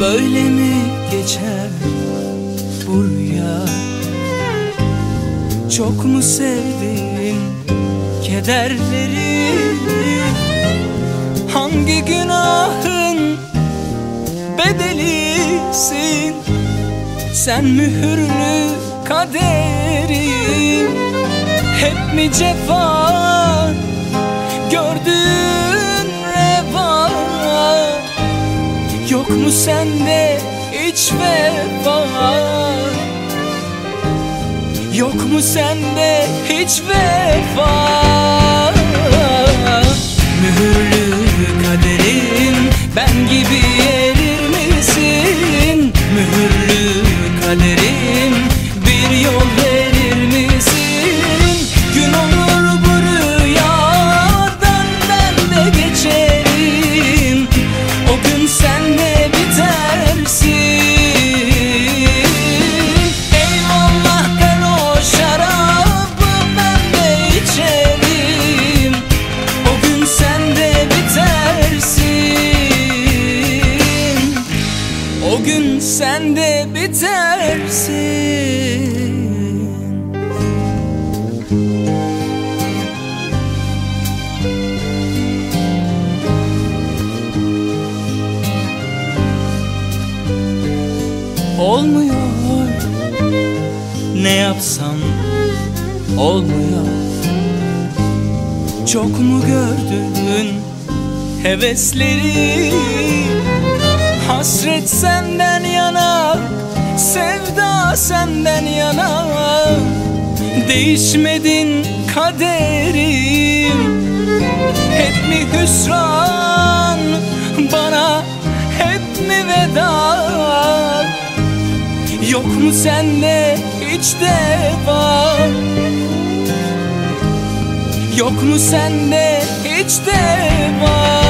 Böyle mi geçer bu rüya? Çok mu sevdin kederleri? Hangi günahın bedelisin? Sen mühürlü kaderim Hep mi cefa gördün mu sende hiç vefa? Yok mu sende hiç vefa? Mühürlü O gün sen de bitersin. Olmuyor. Ne yapsam olmuyor. Çok mu gördün hevesleri Hasret senden yana Sevda senden yana. Değişmedin kaderim. Hep mi hüsran bana Hep mi veda? Yok mu sende hiç deva? Yok mu sende hiç deva